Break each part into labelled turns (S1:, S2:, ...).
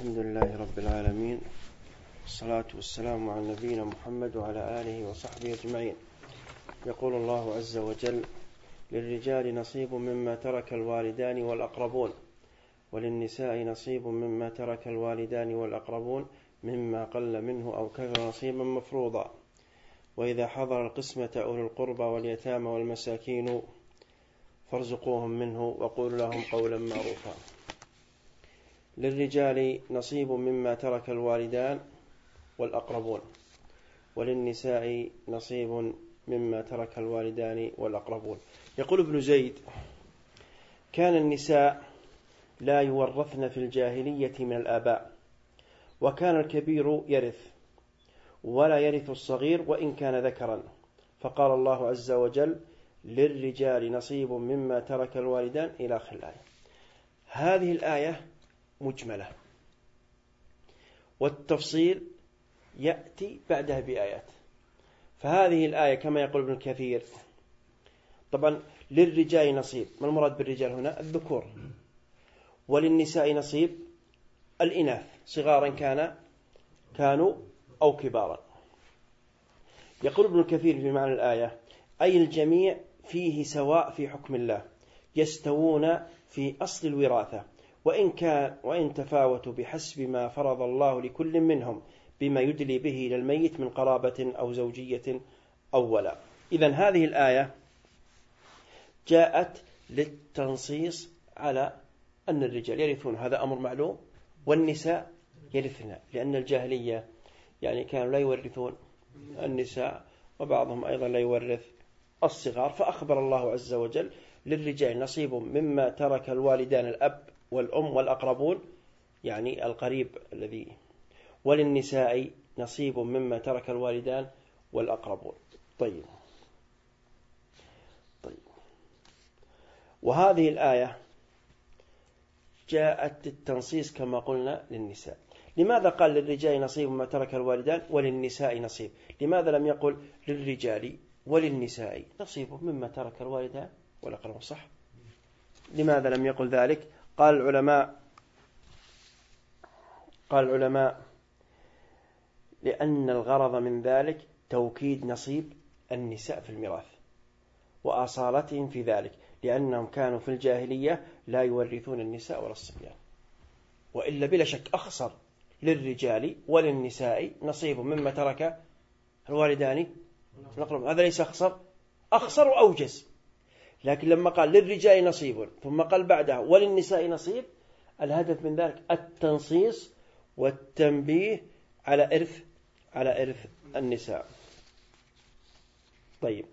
S1: الحمد لله رب العالمين والصلاة والسلام على نبينا محمد وعلى آله وصحبه أجمعين. يقول الله عز وجل للرجال نصيب مما ترك الوالدان والأقربون وللنساء نصيب مما ترك الوالدان والأقربون مما قل منه أو كثر نصيبا مفروضا. وإذا حضر القسمة أولو القربى واليتامى والمساكين فارزقوهم منه وقولوا لهم قولا معروفا. للرجال نصيب مما ترك الوالدان والأقربون وللنساء نصيب مما ترك الوالدان والأقربون. يقول ابن زيد كان النساء لا يورثن في الجاهلية من الآباء وكان الكبير يرث ولا يرث الصغير وإن كان ذكرا. فقال الله عز وجل للرجال نصيب مما ترك الوالدان إلى آخر الآية. هذه الآية مجملة. والتفصيل يأتي بعدها بآيات. فهذه الآية كما يقول ابن كثير طبعا للرجال نصيب. ما المراد بالرجال هنا؟ الذكور. وللنساء نصيب الإناث صغارا كان كانوا أو كبارا. يقول ابن كثير في معنى الآية أي الجميع فيه سواء في حكم الله يستوون في أصل الوراثة. وإن, كان وإن تفاوتوا بحسب ما فرض الله لكل منهم بما يدلي به إلى الميت من قرابة أو زوجية أو ولا إذا هذه الآية جاءت للتنصيص على أن الرجال يرثون. هذا أمر معلوم. والنساء يرثن لأن الجاهلية يعني كانوا لا يورثون النساء وبعضهم أيضا لا يورث الصغار. فأخبر الله عز وجل للرجال نصيب مما ترك الوالدان الأب والأم والأقربون يعني القريب الذي وللنساء نصيب مما ترك الوالدان والأقربون. طيب. طيب. وهذه الآية جاءت التنصيص كما قلنا للنساء. لماذا قال للرجال نصيب مما ترك الوالدان وللنساء نصيب؟ لماذا لم يقل للرجال وللنساء نصيب مما ترك الوالدان والأقربون؟ صح. لماذا لم يقل ذلك؟ قال العلماء قال العلماء لأن الغرض من ذلك توكيد نصيب النساء في الميراث وأصالتهم في ذلك لأنهم كانوا في الجاهلية لا يورثون النساء ولا الصبيان. وإلا بلا شك أخسر للرجال وللنساء نصيب مما ترك الوالدان. هذا ليس أخسر أخسر وأوجز لكن لما قال للرجال نصيب ثم قال بعدها وللنساء نصيب الهدف من ذلك التنصيص والتنبيه على إرث على إرث النساء. طيب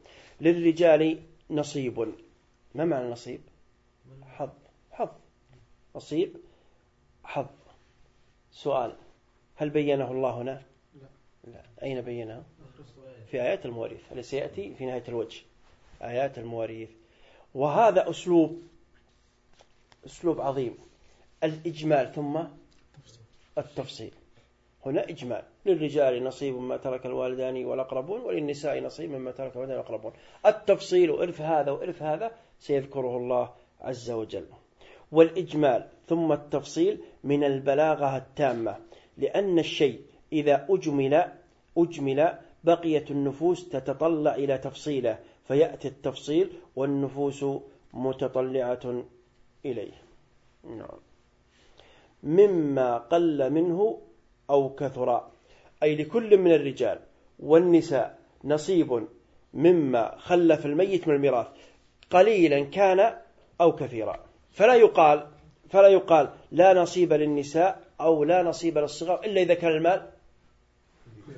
S1: للرجال نصيب. ما معنى نصيب؟ حظ حظ. نصيب حظ. سؤال هل بينه الله هنا؟ لا, لا. أين بينه في آيات المواريث. التي سيأتي؟ في نهاية الوجه. آيات المواريث. وهذا أسلوب أسلوب عظيم. الإجمال ثم التفصيل. هنا إجمال. للرجال نصيب مما ترك الوالدان والأقربون وللنساء نصيب مما ترك الوالدان والأقربون. التفصيل وإرث هذا وإرث هذا سيذكره الله عز وجل. والإجمال ثم التفصيل من البلاغة التامة لأن الشيء إذا أجمل أجمل بقيت النفوس تتطلع إلى تفصيله. فيأتي التفصيل والنفوس متطلعة إليه. نعم. مما قل منه أو كثر أي لكل من الرجال والنساء نصيب مما خلف الميت من الميراث قليلا كان أو كثيرا. فلا يقال فلا يقال لا نصيب للنساء أو لا نصيب للصغار إلا إذا كان المال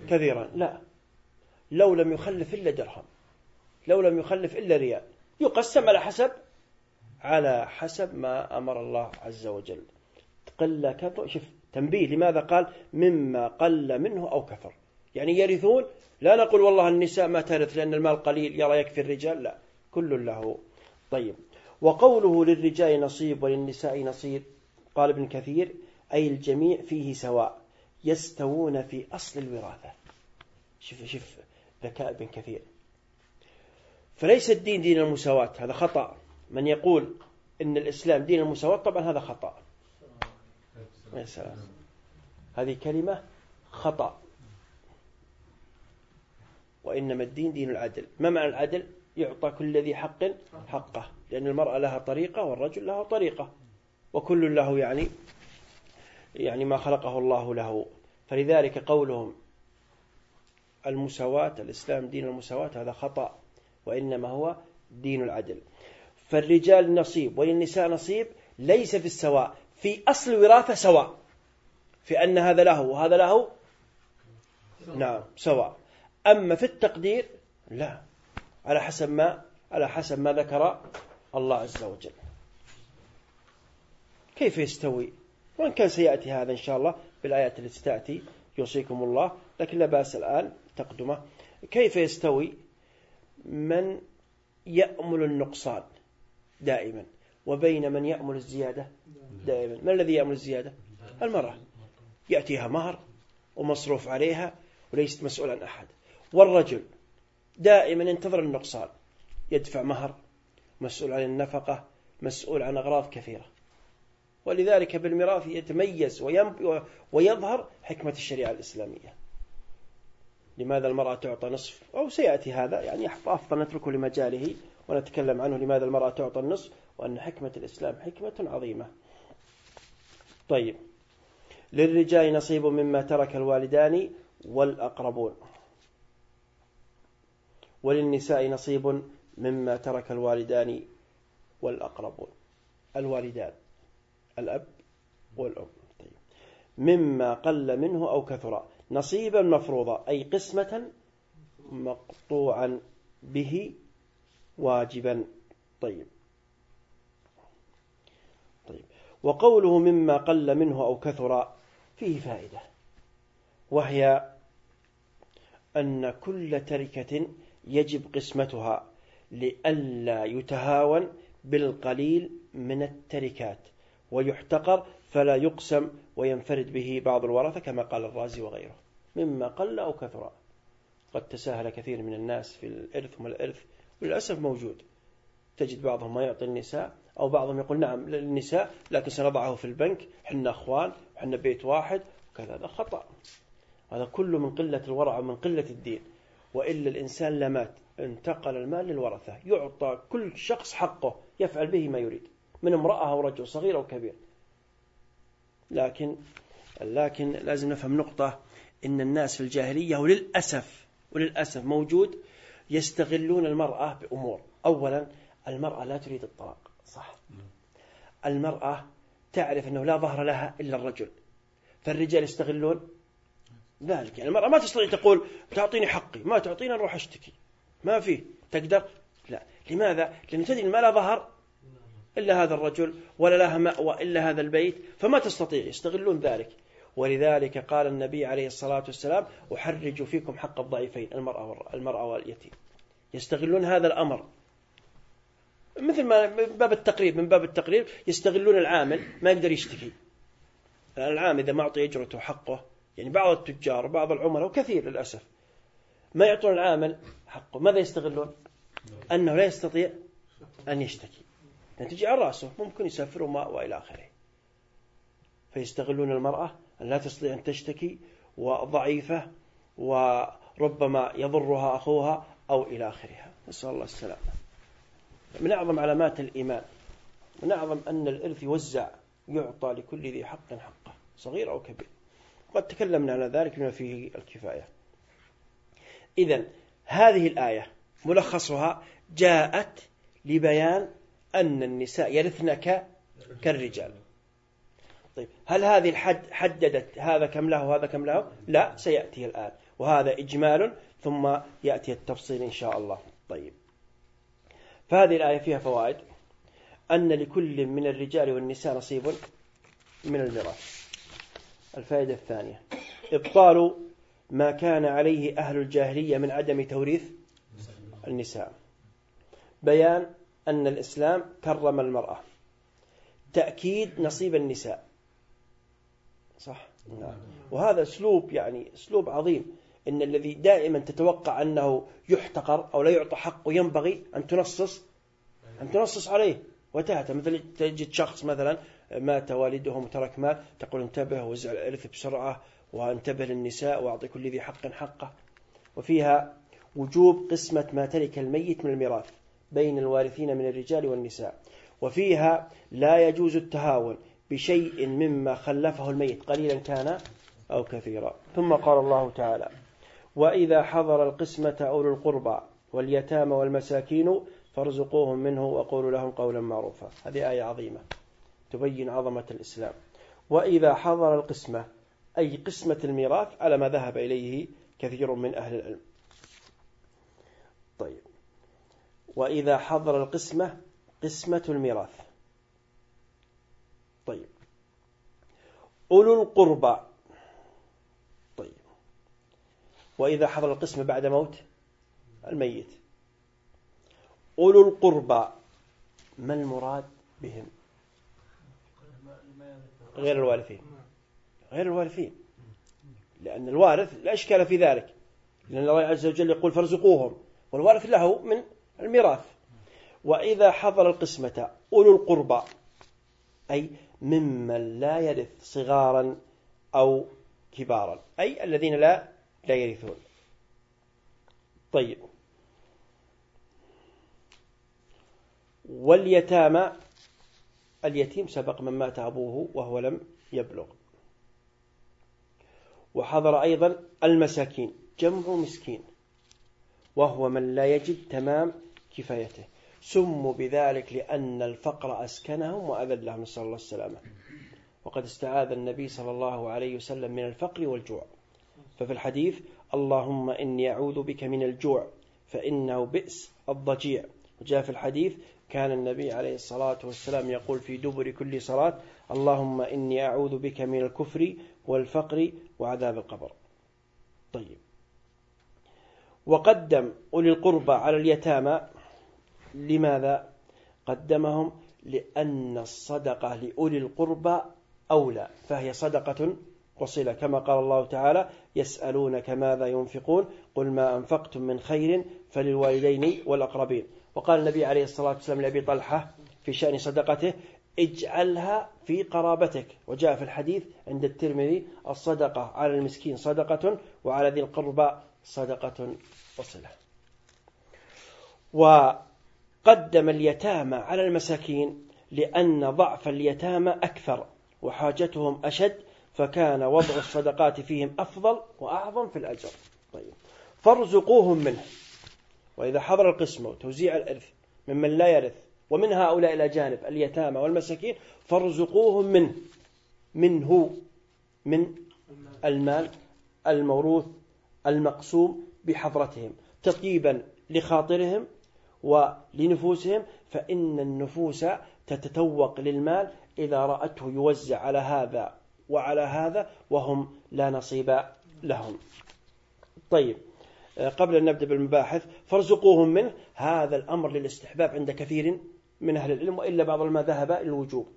S1: كثيرا. لا. لو لم يخلف إلا درهم. لو لم يخلف إلا ريال. يقسم على حسب على حسب ما أمر الله عز وجل. قل كثر شوف تنبيه لماذا قال؟ مما قل منه أو كثر. يعني يرثون لا نقول والله النساء ما ترث لأن المال قليل يرى يكفي الرجال لا. كل له. طيب. وقوله للرجال نصيب وللنساء نصيب قال ابن كثير أي الجميع فيه سواء يستوون في أصل الوراثة. شوف شوف ذكاء ابن كثير. فليس الدين دين المساواة هذا خطأ. من يقول إن الإسلام دين المساواة طبعا هذا خطأ. يا سلام هذه كلمة خطأ. وإنما الدين دين العدل. ما معنى العدل؟ يعطى كل ذي حق حقه. لأن المرأة لها طريقة والرجل له طريقة. وكل له يعني يعني ما خلقه الله له. فلذلك قولهم المساواة الإسلام دين المساواة هذا خطأ. وإنما هو دين العدل. فالرجال نصيب وللنساء نصيب ليس في السواء في أصل الوراثة سواء. في أن هذا له وهذا له نعم سواء. أما في التقدير لا. على حسب ما على حسب ما ذكر الله عز وجل. كيف يستوي؟ وإن كان سيأتي هذا إن شاء الله بالآيات التي تأتي يوصيكم الله. لكن لا بأس الآن تقدمه. كيف يستوي؟ من يأمل النقصان دائما وبين من يأمل الزيادة دائما. ما الذي يأمل الزيادة؟ المرأة. يأتيها مهر ومصروف عليها وليست مسؤول عن أحد. والرجل دائما ينتظر النقصان. يدفع مهر مسؤول عن النفقة مسؤول عن أغراض كثيرة. ولذلك بالميراث يتميز ويظهر حكمة الشريعة الإسلامية. لماذا المرأة تعطى نصف؟ أو سيأتي هذا يعني أفضل نتركه لمجاله ونتكلم عنه لماذا المرأة تعطى النصف وأن حكمة الإسلام حكمة عظيمة. طيب. للرجال نصيب مما ترك الوالدان والأقربون. وللنساء نصيب مما ترك الوالدان والأقربون. الوالدان الأب والأم. مما قل منه أو كثر. نصيبا مفروضا أي قسمة مقطوعا به واجبا. طيب. طيب. وقوله مما قل منه أو كثر فيه فائدة وهي أن كل تركة يجب قسمتها لئلا يتهاون بالقليل من التركات ويحتقر فلا يقسم وينفرد به بعض الورثة كما قال الرازي وغيره مما قل أو كثر. قد تساهل كثير من الناس في الإرث وما الإرث وللأسف موجود. تجد بعضهم ما يعطي النساء أو بعضهم يقول نعم للنساء لكن سنضعه في البنك حنا أخوان حنا بيت واحد وكذا هذا خطأ. هذا كله من قلة الورع ومن قلة الدين. وإلا الإنسان لمات انتقل المال للورثة يعطى كل شخص حقه يفعل به ما يريد من امرأة أو رجل صغير أو كبير. لكن لكن لازم نفهم نقطة إن الناس في الجاهلية وللأسف وللأسف موجود يستغلون المرأة بأمور. أولا المرأة لا تريد الطلاق صح. المرأة تعرف أنه لا ظهر لها إلا الرجل. فالرجال يستغلون؟ ذلك. يعني المرأة ما تستطيع تقول تعطيني حقي ما تعطيني أروح أشتكي. ما في. تقدر؟ لا. لماذا؟ لأن تدري ما لا ظهر إلا هذا الرجل ولا لها مأوى إلا هذا البيت فما تستطيع يستغلون ذلك. ولذلك قال النبي عليه الصلاة والسلام أحرج فيكم حق الضعيفين المرأة, المرأة واليتيم. يستغلون هذا الأمر. مثل ما من باب التقريب من باب التقريب يستغلون العامل ما يقدر يشتكي. العامل إذا ما أعطي أجرته حقه يعني بعض التجار وبعض العملاء وكثير للأسف ما يعطون العامل حقه ماذا يستغلون؟ أنه لا يستطيع أن يشتكي. تجي على رأسه ممكن يسافر وما وإلى آخره. فيستغلون المرأة أن لا تستطيع أن تشتكي وضعيفة وربما يضرها أخوها أو إلى آخرها. نسأل الله السلامة. من أعظم علامات الإيمان من أعظم أن الإرث يوزع يعطى لكل ذي حق حقه صغير أو كبير. قد تكلمنا على ذلك بما فيه الكفاية. إذا هذه الآية ملخصها جاءت لبيان أن النساء يرثن كالرجال. طيب هل هذه الحد حددت هذا كم له وهذا كم له؟ لا سيأتي الآن. وهذا إجمال ثم يأتي التفصيل إن شاء الله. طيب. فهذه الآية فيها فوائد. أن لكل من الرجال والنساء نصيب من الميراث. الفائدة الثانية. إبطال ما كان عليه أهل الجاهلية من عدم توريث النساء. بيان أن الإسلام كرم المرأة. تأكيد نصيب النساء. صح؟ نعم. وهذا أسلوب يعني أسلوب عظيم. إن الذي دائما تتوقع أنه يحتقر أو لا يعطى حقه ينبغي أن تنصص أن تنصص عليه. وتهته مثل تجد شخص مثلا مات والدهم وترك مال تقول انتبه وزع الإرث بسرعة وانتبه للنساء وأعطي كل ذي حق حقه. وفيها وجوب قسمة ما ترك الميت من الميراث. بين الوارثين من الرجال والنساء. وفيها لا يجوز التهاون بشيء مما خلفه الميت قليلا كان أو كثيرا. ثم قال الله تعالى وإذا حضر القسمة أولو القربى واليتامى والمساكين فارزقوهم منه وقولوا لهم قولا معروفا. هذه آية عظيمة تبين عظمة الإسلام. وإذا حضر القسمة أي قسمة الميراث على ما ذهب إليه كثير من أهل العلم. طيب. وإذا حضر القسمة قسمة الميراث. طيب. أولو القربى. طيب. وإذا حضر القسمة بعد موت الميت. أولو القربى. ما المراد بهم؟ غير الوارثين. غير الوارثين. لأن الوارث لا إشكال في ذلك. لأن الله عز وجل يقول فارزقوهم. والوارث له من الميراث. وإذا حضر القسمة أولو القربى أي ممن لا يرث صغارا أو كبارا أي الذين لا لا يرثون. طيب. واليتامى اليتيم سبق من مات أبوه وهو لم يبلغ. وحضر أيضا المساكين جمع مسكين وهو من لا يجد تمام كفايته. سموا بذلك لأن الفقر أسكنهم وأذلهم نسأل الله السلامة. وقد استعاذ النبي صلى الله عليه وسلم من الفقر والجوع. ففي الحديث اللهم إني أعوذ بك من الجوع فإنه بئس الضجيع. وجاء في الحديث كان النبي عليه الصلاة والسلام يقول في دبر كل صلاة اللهم إني أعوذ بك من الكفر والفقر وعذاب القبر. طيب. وقدم أولي القربى على اليتامى لماذا قدمهم؟ لأن الصدقة لأولي القربى أولى فهي صدقة وصلة كما قال الله تعالى يسألونك ماذا ينفقون؟ قل ما أنفقتم من خير فللوالدين والأقربين. وقال النبي عليه الصلاة والسلام لأبي طلحة في شأن صدقته اجعلها في قرابتك. وجاء في الحديث عند الترمذي الصدقة على المسكين صدقة وعلى ذي القربى صدقة وصلة وقدم اليتامى على المساكين لأن ضعف اليتامى أكثر وحاجتهم أشد فكان وضع الصدقات فيهم أفضل وأعظم في الأجر. طيب. فارزقوهم منه. وإذا حضر القسمة وتوزيع الإرث ممن لا يرث ومن هؤلاء الأجانب اليتامى والمساكين فارزقوهم منه. منه. من المال الموروث المقسوم بحضرتهم تطيبا لخاطرهم ولنفوسهم فإن النفوس تتتوق للمال إذا رأته يوزع على هذا وعلى هذا وهم لا نصيب لهم. طيب قبل أن نبدأ بالمباحث فارزقوهم منه. هذا الأمر للاستحباب عند كثير من أهل العلم وإلا بعض ما ذهب الوجوب.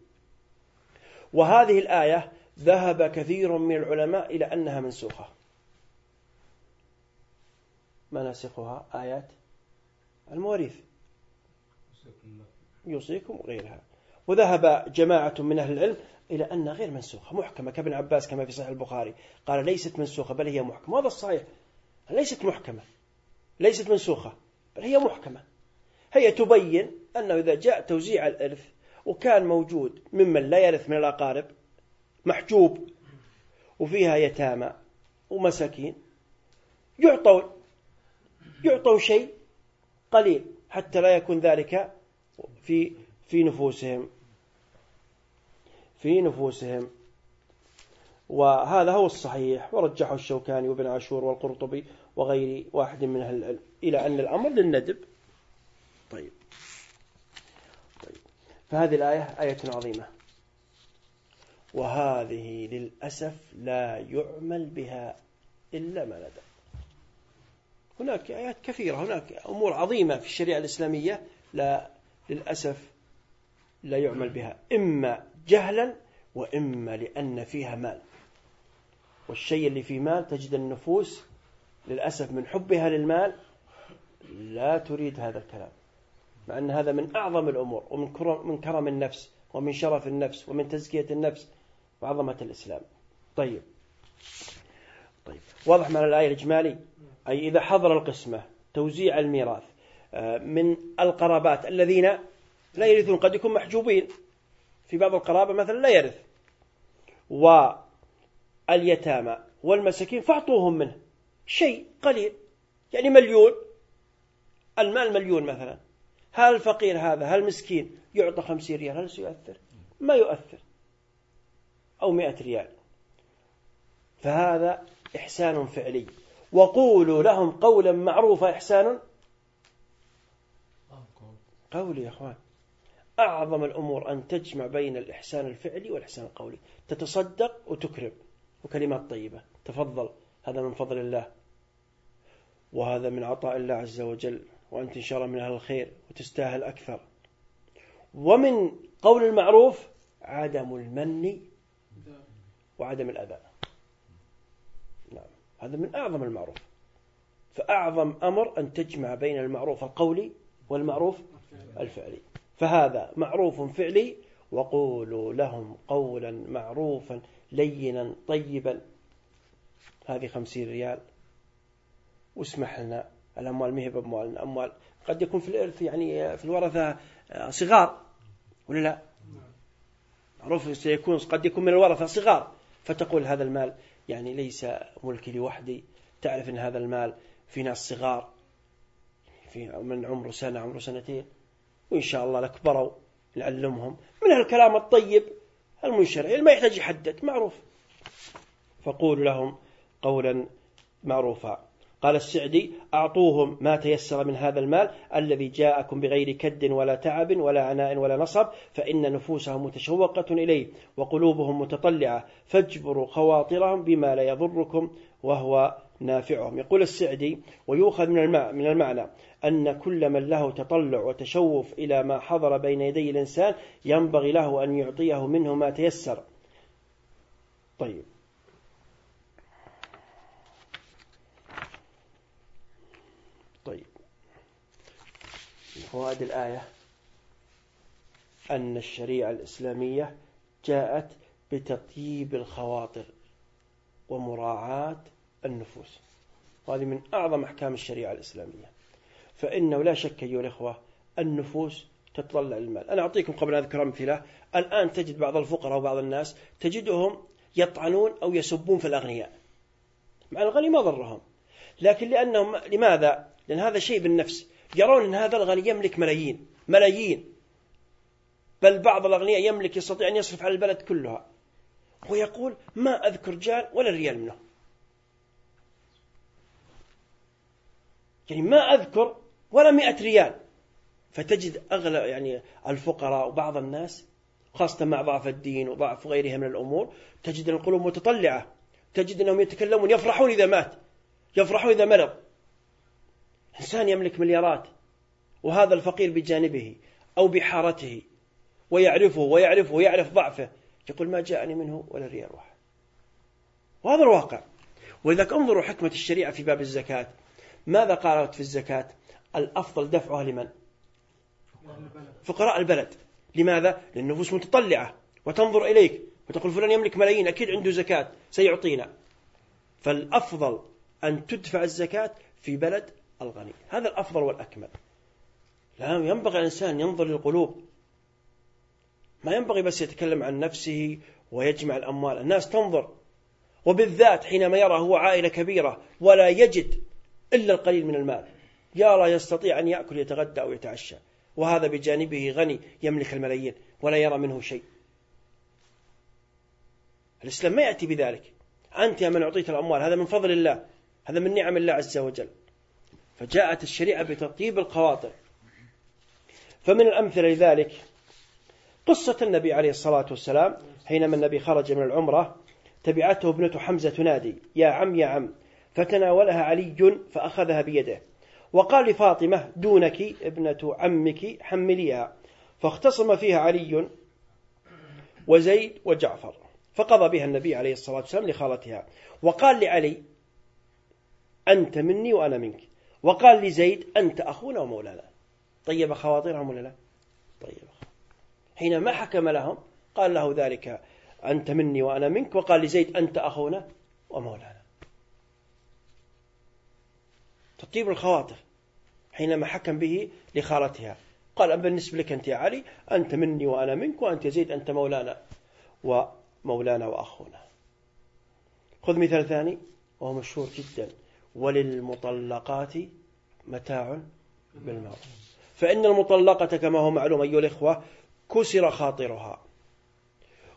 S1: وهذه الآية ذهب كثير من العلماء إلى أنها منسوخة. مناسخها آيات المواريث. يوصيكم غيرها. وذهب جماعة من أهل العلم إلى أنها غير منسوخة محكمة كابن عباس كما في صحيح البخاري. قال ليست منسوخة بل هي محكمة. هذا الصحيح. ليست محكمة. ليست منسوخة بل هي محكمة. هي تبين أنه إذا جاء توزيع الإرث وكان موجود ممن لا يرث من الأقارب محجوب وفيها يتامى ومساكين يعطون يعطوا شيء قليل حتى لا يكون ذلك في في نفوسهم. في نفوسهم. وهذا هو الصحيح. ورجحه الشوكاني وابن عاشور والقرطبي وغير واحد من أهل العلم. إلى أن الأمر للندب. طيب. طيب. فهذه الآية آية عظيمة. وهذه للأسف لا يعمل بها إلا ما ندب. هناك آيات كثيرة هناك أمور عظيمة في الشريعة الإسلامية لا للأسف لا يعمل بها إما جهلا وإما لأن فيها مال. والشيء اللي فيه مال تجد النفوس للأسف من حبها للمال لا تريد هذا الكلام مع أن هذا من أعظم الأمور ومن كرم, من كرم النفس ومن شرف النفس ومن تزكية النفس وعظمة الإسلام. طيب. طيب. واضح معنى الآية الإجمالي؟ أي إذا حضر القسمة توزيع الميراث آه، من القرابات الذين لا يرثون قد يكون محجوبين. في بعض القرابة مثلا لا يرث. واليتامى والمساكين فاعطوهم منه. شيء قليل. يعني مليون. المال مليون مثلا. هل الفقير هذا هل مسكين يعطى خمسين ريال هل سيؤثر؟ ما يؤثر. أو مئة ريال. فهذا إحسان فعلي. وقولوا لهم قولا معروفا إحسان قولي يا أخوان. أعظم الأمور أن تجمع بين الإحسان الفعلي والإحسان القولي. تتصدق وتكرم. وكلمات طيبة. تفضل. هذا من فضل الله. وهذا من عطاء الله عز وجل. وأنت إن شاء الله من أهل الخير. وتستاهل أكثر. ومن قول المعروف عدم المن وعدم الأذى. نعم هذا من أعظم المعروف. فأعظم أمر أن تجمع بين المعروف القولي والمعروف الفعلي. فهذا معروف فعلي وقولوا لهم قولا معروفا لينا طيبا. هذه خمسين ريال. واسمح لنا الأموال مهب أموال أموال قد يكون في الإرث يعني في الورثة صغار ولا لا؟ معروف سيكون قد يكون من الورثة صغار فتقول هذا المال يعني ليس ملكي لوحدي. تعرف أن هذا المال في ناس صغار في من عمره سنة عمره سنتين وإن شاء الله لكبروا نعلمهم. من الكلام الطيب المنشر يعني ما يحتاج يحدد معروف. فقول لهم قولا معروفا. قال السعدي أعطوهم ما تيسر من هذا المال الذي جاءكم بغير كد ولا تعب ولا عناء ولا نصب فإن نفوسهم متشوقة إليه وقلوبهم متطلعة فاجبروا خواطرهم بما لا يضركم وهو نافعهم. يقول السعدي ويؤخذ من من المعنى أن كل من له تطلع وتشوف إلى ما حضر بين يدي الإنسان ينبغي له أن يعطيه منه ما تيسر. طيب من فوائد الآية. أن الشريعة الإسلامية جاءت بتطيب الخواطر ومراعاة النفوس. وهذه من أعظم أحكام الشريعة الإسلامية. فإنه لا شك أيها الإخوة النفوس تتطلع المال أنا أعطيكم قبل أن أذكر أمثلة. الآن تجد بعض الفقراء وبعض الناس تجدهم يطعنون أو يسبون في الأغنياء. مع الغني ما ضرهم. لكن لأنهم لماذا؟ لأن هذا شيء بالنفس. يرون أن هذا الغني يملك ملايين ملايين. بل بعض الأغنياء يملك يستطيع أن يصرف على البلد كلها. ويقول ما أذكر جال ولا ريال منه. يعني ما أذكر ولا مئة ريال. فتجد أغلب يعني الفقراء وبعض الناس خاصة مع ضعف الدين وضعف غيرها من الأمور تجد القلوب متطلعة. تجد أنهم يتكلمون يفرحون إذا مات. يفرحون إذا مرض. إنسان يملك مليارات وهذا الفقير بجانبه أو بحارته ويعرفه ويعرفه ويعرف ضعفه يقول ما جاءني منه ولا ريال واحد. وهذا الواقع. ولذلك انظروا حكمة الشريعة في باب الزكاة ماذا قالت في الزكاة؟ الأفضل دفعها لمن؟ فقراء البلد. لماذا؟ للنفوس متطلعة. وتنظر إليك وتقول فلان يملك ملايين أكيد عنده زكاة سيعطينا. فالأفضل أن تدفع الزكاة في بلد الغني. هذا الأفضل والأكمل. لا ينبغي الإنسان ينظر للقلوب. ما ينبغي بس يتكلم عن نفسه ويجمع الأموال. الناس تنظر. وبالذات حينما يرى هو عائلة كبيرة ولا يجد إلا القليل من المال. يرى يستطيع أن يأكل يتغدى أو يتعشى. وهذا بجانبه غني يملك الملايين ولا يرى منه شيء. الإسلام ما يأتي بذلك. أنت يا من أعطيت الأموال هذا من فضل الله. هذا من نعم الله عز وجل. فجاءت الشريعة بتطيب الخواطر. فمن الأمثلة لذلك قصة النبي عليه الصلاة والسلام حينما النبي خرج من العمرة تبعته ابنة حمزة تنادي يا عم يا عم فتناولها علي فأخذها بيده. وقال لفاطمة دونك ابنة عمك حمليها. فاختصم فيها علي وزيد وجعفر فقضى بها النبي عليه الصلاة والسلام لخالتها. وقال لعلي أنت مني وأنا منك. وقال لزيد أنت أخونا ومولانا. طيب خواطرهم ولا لا طيب حينما حكم لهم قال له ذلك أنت مني وأنا منك وقال لزيد أنت أخونا ومولانا. تطيب الخواطر حينما حكم به لخالتها. قال بالنسبة لك أنت يا علي أنت مني وأنا منك وأنت يا زيد أنت مولانا ومولانا وأخونا. خذ مثال ثاني وهو مشهور جدا. وللمطلقات متاع بالمعروف. فإن المطلقة كما هو معلوم أيها الإخوة كسر خاطرها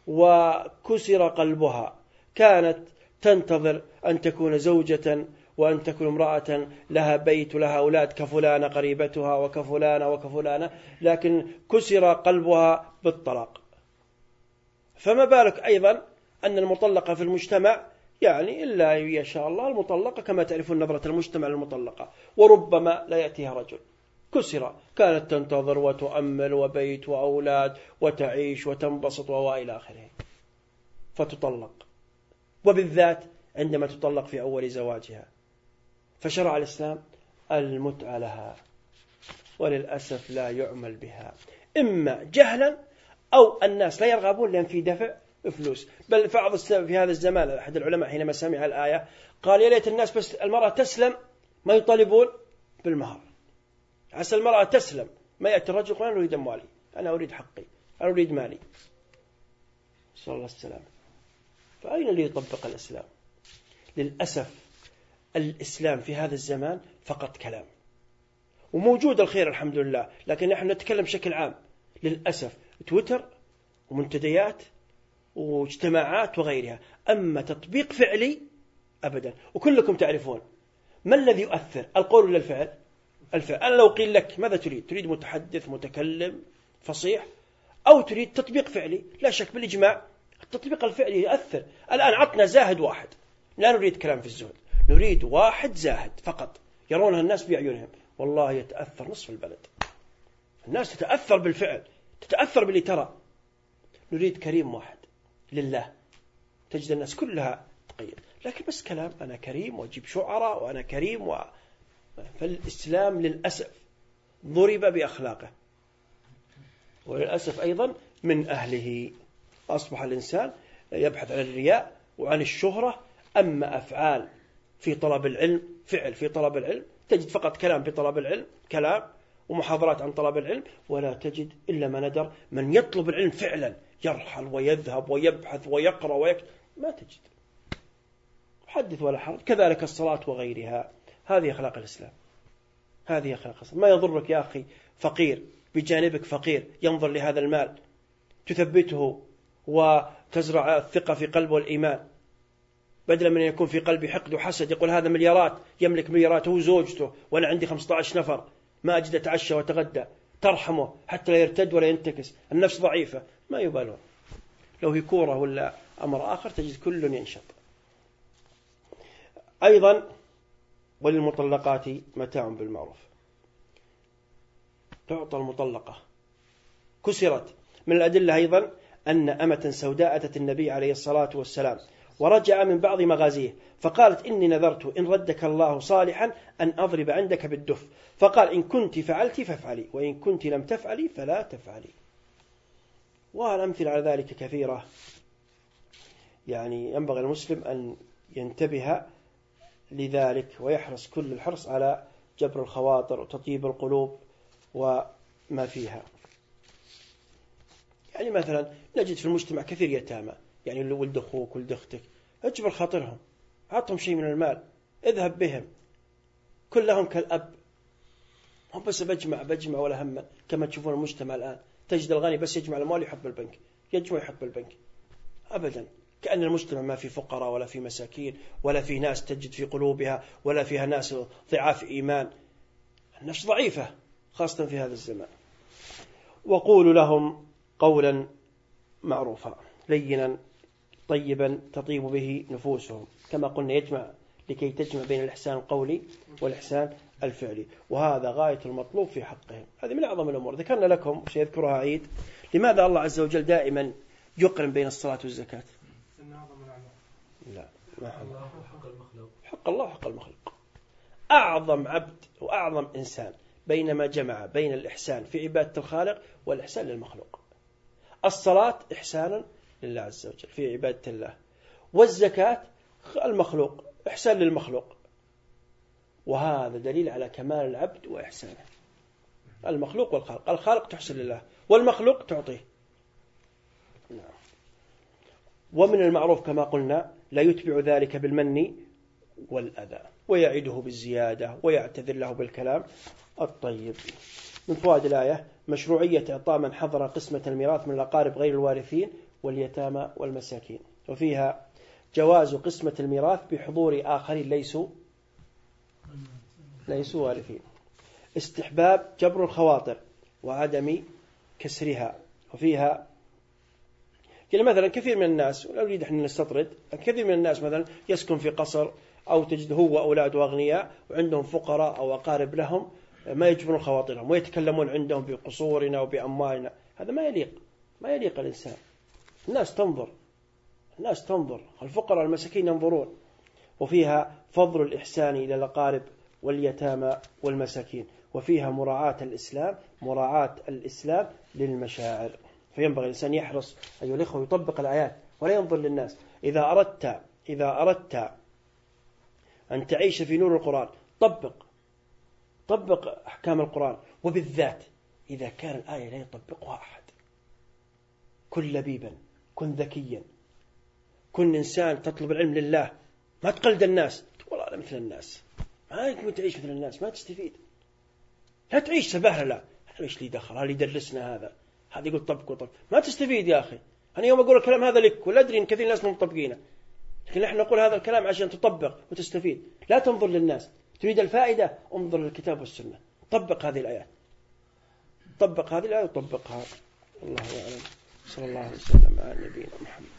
S1: وكسر قلبها. كانت تنتظر أن تكون زوجة وأن تكون امرأة لها بيت لها أولاد كفلانة قريبتها وكفلانة وكفلانة لكن كسر قلبها بالطلاق. فما بالك أيضا أن المطلقة في المجتمع يعني إلا يشاء الله المطلقة كما تعرفون نظرة المجتمع للمطلقة وربما لا يأتيها رجل. كسر. كانت تنتظر وتؤمل وبيت وأولاد وتعيش وتنبسط وإلى آخره. فتطلق. وبالذات عندما تطلق في أول زواجها. فشرع الإسلام المتعة لها. وللأسف لا يعمل بها. إما جهلا أو الناس لا يرغبون لأن في دفع فلوس. بل بعض في هذا الزمان أحد العلماء حينما سمع الآية قال يا ليت الناس بس المرأة تسلم ما يطالبون بالمهر. عسى المرأة تسلم ما يأتي الرجل يقول أنا أريد أموالي أنا أريد حقي أنا أريد مالي. صلى الله وسلم فأين اللي يطبق الإسلام؟ للأسف الإسلام في هذا الزمان فقط كلام. وموجود الخير الحمد لله لكن نحن نتكلم بشكل عام. للأسف تويتر ومنتديات واجتماعات وغيرها. أما تطبيق فعلي أبدا. وكلكم تعرفون. ما الذي يؤثر؟ القول ولا الفعل؟ الفعل. أنا لو قيل لك ماذا تريد؟ تريد متحدث متكلم فصيح؟ أو تريد تطبيق فعلي؟ لا شك بالإجماع التطبيق الفعلي يؤثر. الآن عطنا زاهد واحد. لا نريد كلام في الزهد. نريد واحد زاهد فقط. يرونها الناس بأعينهم والله يتأثر نصف البلد. الناس تتأثر بالفعل. تتأثر باللي ترى. نريد كريم واحد. لله. تجد الناس كلها تقيد. لكن بس كلام أنا كريم وأجيب شعراء وأنا كريم و... فالإسلام للأسف ضرب بأخلاقه. وللأسف أيضا من أهله. أصبح الإنسان يبحث عن الرياء وعن الشهرة أما أفعال في طلب العلم فعل في طلب العلم تجد فقط كلام في طلب العلم كلام ومحاضرات عن طلب العلم ولا تجد إلا ما ندر من يطلب العلم فعلا. يرحل ويذهب ويبحث ويقرأ ويكتب. ما تجد. حدث ولا حرج. كذلك الصلاة وغيرها. هذه أخلاق الإسلام. هذه أخلاق الإسلام. ما يضرك يا أخي فقير بجانبك فقير ينظر لهذا المال تثبته وتزرع الثقة في قلبه الإيمان بدلا من أن يكون في قلبي حقد وحسد يقول هذا مليارات يملك مليارات هو زوجته وأنا عندي 15 نفر. ما أجد أتعشى وأتغدى. ترحمه حتى لا يرتد ولا ينتكس. النفس ضعيفة ما يبالون. لو هي كورة ولا أمر آخر تجد كل ينشط. أيضا وللمطلقات متاع بالمعروف. تعطى المطلقة. كسرت. من الأدلة أيضا أن أمة سوداء أتت النبي عليه الصلاة والسلام. ورجع من بعض مغازيه. فقالت إني نذرت إن ردك الله صالحا أن أضرب عندك بالدف. فقال إن كنت فعلت فافعلي وإن كنت لم تفعلي فلا تفعلي. والأمثلة على ذلك كثيرة. يعني ينبغي المسلم أن ينتبه لذلك ويحرص كل الحرص على جبر الخواطر وتطيب القلوب وما فيها. يعني مثلا نجد في المجتمع كثير يتامى. يعني اللي ولد أخوك ولد أختك. اجبر خاطرهم. أعطهم شيء من المال. اذهب بهم. كلهم كالأب. هم بس بجمع بجمع ولا هم كما تشوفون المجتمع الآن. تجد الغني بس يجمع الأموال يحط بالبنك. يجمع يحط بالبنك. أبدا. كأن المجتمع ما في فقراء ولا في مساكين ولا في ناس تجد في قلوبها ولا فيها ناس ضعاف إيمان. النفس ضعيفة خاصة في هذا الزمان. وقولوا لهم قولا معروفا لينا. طيبا تطيب به نفوسهم. كما قلنا يجمع لكي تجمع بين الإحسان القولي والإحسان الفعلي. وهذا غاية المطلوب في حقهم. هذه من أعظم الأمور. ذكرنا لكم سيذكرها عيد لماذا الله عز وجل دائما يقرن بين الصلاة والزكاة؟ لا ما حق المخلوق حق الله حق المخلوق. أعظم عبد وأعظم إنسان بينما جمع بين الإحسان في عبادة الخالق والإحسان للمخلوق. الصلاة إحسانا لله عز وجل في عبادة الله. والزكاة المخلوق إحسان للمخلوق. وهذا دليل على كمال العبد وإحسانه. المخلوق والخالق. الخالق تحسن لله والمخلوق تعطيه. نعم. ومن المعروف كما قلنا لا يتبع ذلك بالمن والأذى. ويعده بالزيادة ويعتذر له بالكلام الطيب. من فوائد الآية مشروعية إعطاء من حضر قسمة الميراث من الأقارب غير الوارثين واليتامى والمساكين. وفيها جواز قسمة الميراث بحضور آخرين ليسوا ليسوا وارثين. استحباب جبر الخواطر وعدم كسرها. وفيها يعني مثلا كثير من الناس لا أريد إحنا نستطرد كثير من الناس مثلا يسكن في قصر أو تجد هو وأولاده أغنياء وعندهم فقراء أو أقارب لهم ما يجبرون خواطرهم ويتكلمون عندهم بقصورنا وبأموالنا. هذا ما يليق ما يليق الإنسان. الناس تنظر. الناس تنظر. الفقراء المساكين ينظرون. وفيها فضل الإحسان إلى الأقارب واليتامى والمساكين. وفيها مراعاة الإسلام مراعاة الإسلام للمشاعر. فينبغي الإنسان يحرص أيها الإخوة يطبق الآيات ولا ينظر للناس. إذا أردت إذا أردت أن تعيش في نور القرآن طبق طبق أحكام القرآن. وبالذات إذا كان الآية لا يطبقها أحد. كن لبيبا. كن ذكيا. كن إنسان تطلب العلم لله. ما تقلد الناس. والله أنا مثل الناس. ما يمكن تعيش مثل الناس. ما تستفيد. لا تعيش سبهلة لا. إيش لي دخل؟ هذا يدرسنا هذا؟ هذا يقول طبق وطبق. ما تستفيد يا أخي. أنا يوم أقول الكلام هذا لك ولا أدري إن كثير ناس مطبقينه. لكن نحن نقول هذا الكلام عشان تطبق وتستفيد. لا تنظر للناس. تريد الفائدة؟ انظر للكتاب والسنة. طبق هذه الآيات. طبق هذه الآية وطبقها. الله أعلم صلى الله عليه وسلم على نبينا محمد.